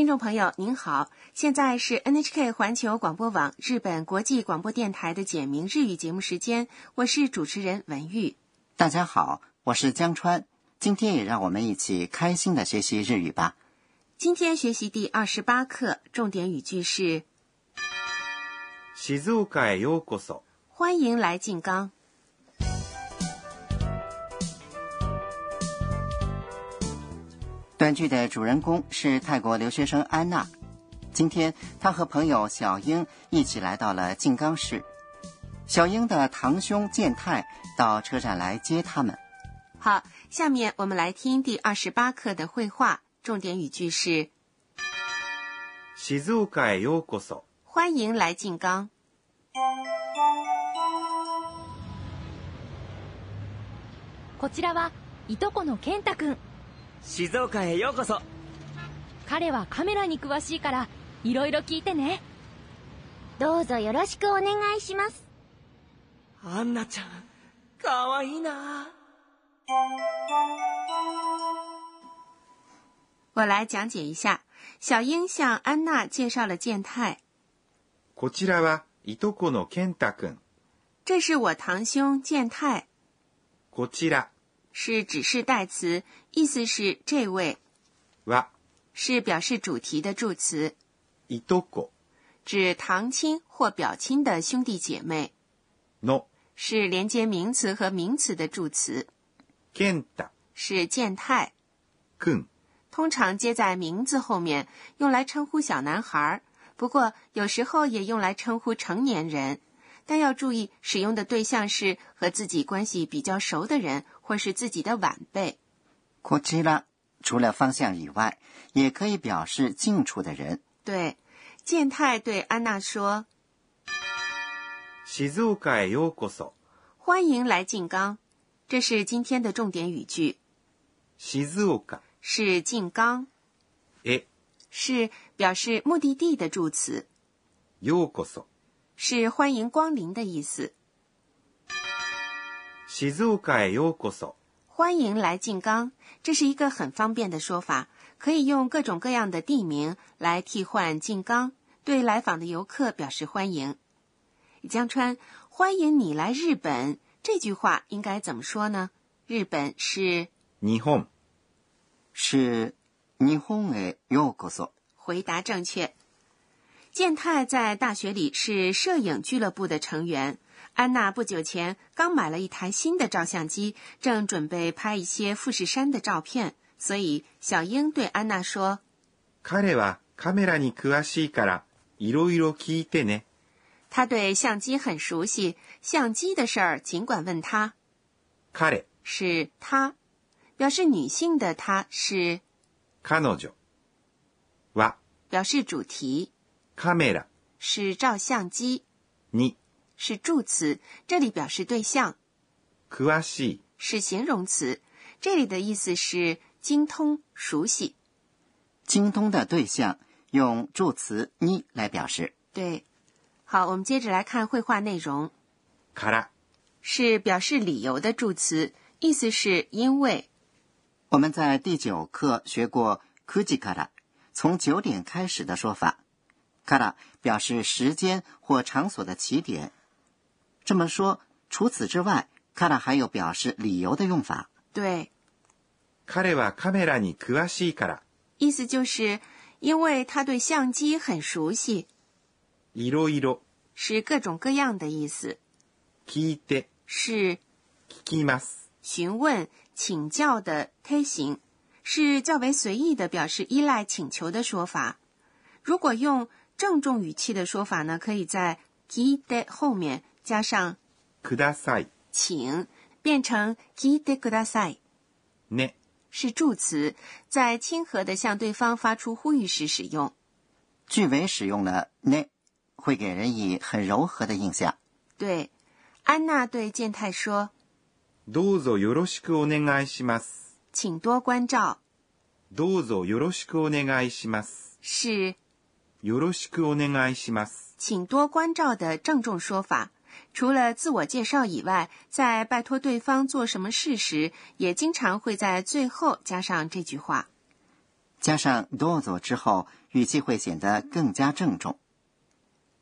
听众朋友您好，现在是 NHK 环球广播网日本国际广播电台的简明日语节目时间，我是主持人文玉。大家好，我是江川，今天也让我们一起开心的学习日语吧。今天学习第二十八课，重点语句是静岡へようこそ。欢迎来静冈。 短剧的主人公是泰国留学生安娜。今天，她和朋友小英一起来到了静冈市。小英的堂兄健太到车站来接他们。好，下面我们来听第二十八课的绘画，重点语句是静岡へようこそ。欢迎来静冈。こちらはいとこの健太くん 静岡へようこそ彼はカメラに詳しいからいろいろ聞いてねどうぞよろしくお願いします。アンナちゃんかわいいな我来讲解一下。小英向安娜介绍了健太，こちらはいとこの健太くん。这是我堂兄健太，こちら是指示代词，意思是这位，は是表示主题的助词，いとこ指堂亲或表亲的兄弟姐妹，の是连接名词和名词的助词，健太是健太，くん。通常接在名字后面，用来称呼小男孩儿。不过有时候也用来称呼成年人，但要注意使用的对象是和自己关系比较熟的人， 或是自己的晚辈。こちら除了方向以外，也可以表示近处的人。对，健太对安娜说静岡へようこそ。：“欢迎来静冈。”这是今天的重点语句，静岡是静冈，へ是表示目的地的助词，ようこそ。是欢迎光临的意思。 静岡へようこそ。欢迎来静冈，这是一个很方便的说法，可以用各种各样的地名来替换静冈，对来访的游客表示欢迎。江川，欢迎你来日本，这句话应该怎么说呢？日本是日本是日本へようこそ。回答正确。 健太在大学里是摄影俱乐部的成员。安娜不久前刚买了一台新的照相机，正准备拍一些富士山的照片，所以小英对安娜说彼はカメラに詳しいから、いろいろ聞いてね。：“他对相机很熟悉，相机的事儿尽管问他。彼、”是他，表示女性的他是彼女は表示主题， カメラ是照相机，に是助词，这里表示对象。詳しい是形容词，这里的意思是精通、熟悉。精通的对象用助词に来表示。对，好，我们接着来看绘画内容，から是表示理由的助词，意思是因为。我们在第九课学过“9時から”，从九点开始的说法。 から表示时间或场所的起点。这么说，除此之外，から还有表示理由的用法。对，彼はカメラに詳しいから、意思就是因为他对相机很熟悉，いろいろ是各种各样的意思，聞いて是聞きます。询问、请教的推行，是较为随意的表示依赖、请求的说法。如果用 郑重语气的说法呢，可以在 “ki de” 后面加上ください。请，变成 “ki de kudasai”，ね。是助词，在亲和的向对方发出呼吁时使用。句尾使用了呢，会给人以很柔和的印象。对，安娜对健太说どうぞよろしくお願いします。：“请多关照。どうぞよろしくお願いします。”是 よろしくお願いします。请多关照的郑重说法。除了自我介绍以外，在拜托对方做什么事时，也经常会在最后加上这句话。 加上どうぞ之后，语气会显得更加郑重。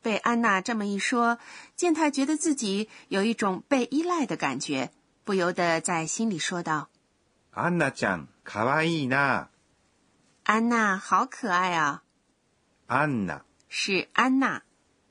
被安娜这么一说，健太觉得自己有一种被依赖的感觉，不由得在心里说道アンナちゃん、かわいいな。：“安娜好可爱啊！” アンナ是安娜，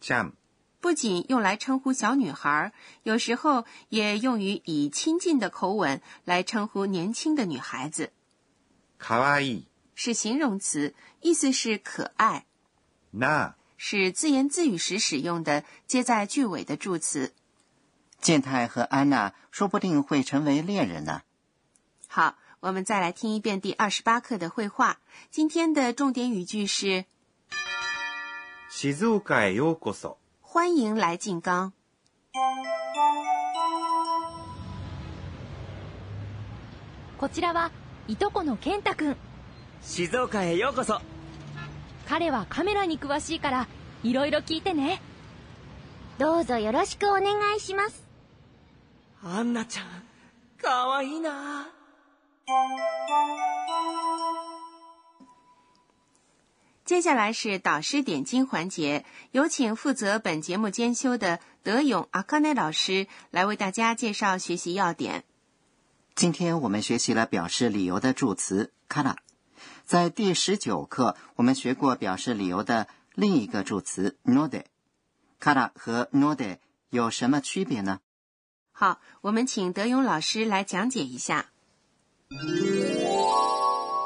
ちゃん、不仅用来称呼小女孩，有时候也用于以亲近的口吻来称呼年轻的女孩子，かわいい是形容词，意思是可爱，な。是自言自语时使用的接在句尾的助词。健太和安娜说不定会成为恋人呢。好，我们再来听一遍第二十八课的绘画。今天的重点语句是 静岡へようこそ。“欢迎来静冈こちらはいとこの健太くん静岡へようこそ彼はカメラに詳しいからいろいろ聞いてねどうぞよろしくお願いします。アンナちゃんかわいいな”。接下来是导师点睛环节，有请负责本节目监修的德勇阿卡内老师来为大家介绍学习要点。今天我们学习了表示理由的助词 “kara”。在第十九课，我们学过表示理由的另一个助词 “node”。kara 和 node 有什么区别呢？好，我们请德勇老师来讲解一下。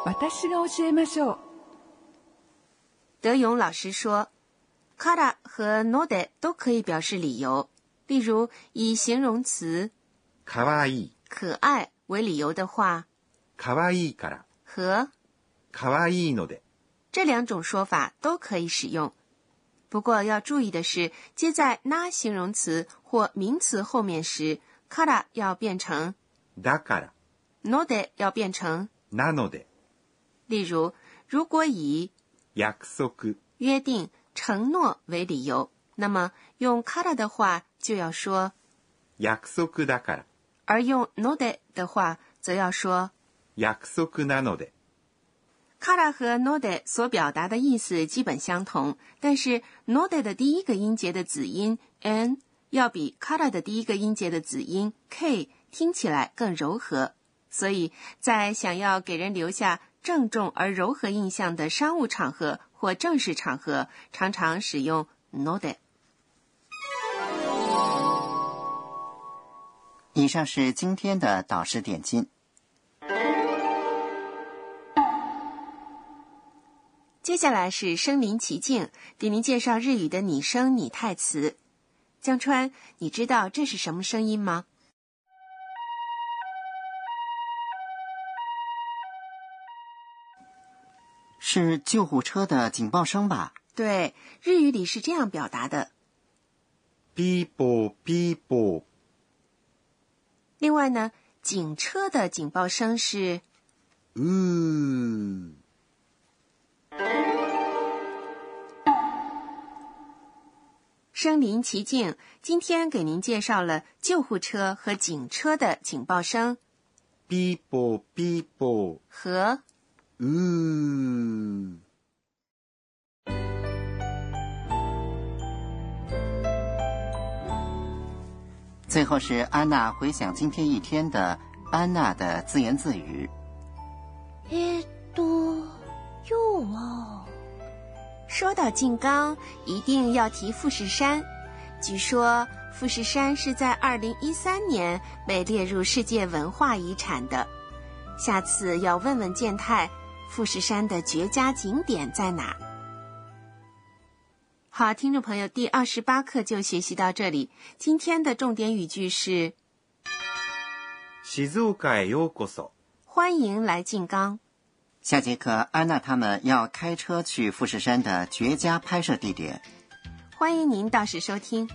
私が教えましょう。 德勇老师说，kara 和 node 都可以表示理由。例如，以形容词かわいい。 “可爱”为理由的话，かわいいから。和かわいいので。这两种说法都可以使用。不过要注意的是，接在那形容词或名词后面时，kara 要变成だから。 node 要变成。なので。例如，如果以 約束。约定、承诺为理由，那么用 kara 的话就要说，約束だから。而用 node 的话则要说。約束なので。 kara 和 node 所表达的意思基本相同，但是 node 的第一个音节的子音 n 要比 kara 的第一个音节的子音 k 听起来更柔和，所以在想要给人留下 郑重而柔和印象的商务场合或正式场合，常常使用 node。以上是今天的导师点金。接下来是身临其境，给您介绍日语的拟声拟态词。江川，你知道这是什么声音吗？是救护车的警报声吧？对，日语里是这样表达的。哔啵哔啵。另外呢，警车的警报声是，嗯。身临其境，今天给您介绍了救护车和警车的警报声，哔啵哔啵和。うー。最后是安娜回想今天一天的安娜的自言自语。えーっと、今日は、说到静冈，一定要提富士山。据说富士山是在二零一三年被列入世界文化遗产的。下次要问问健太， 富士山的绝佳景点在哪？好，听众朋友，第二十八课就学习到这里。今天的重点语句是静岡へようこそ。欢迎来静冈。下节课，安娜他们要开车去富士山的绝佳拍摄地点。欢迎您到时收听。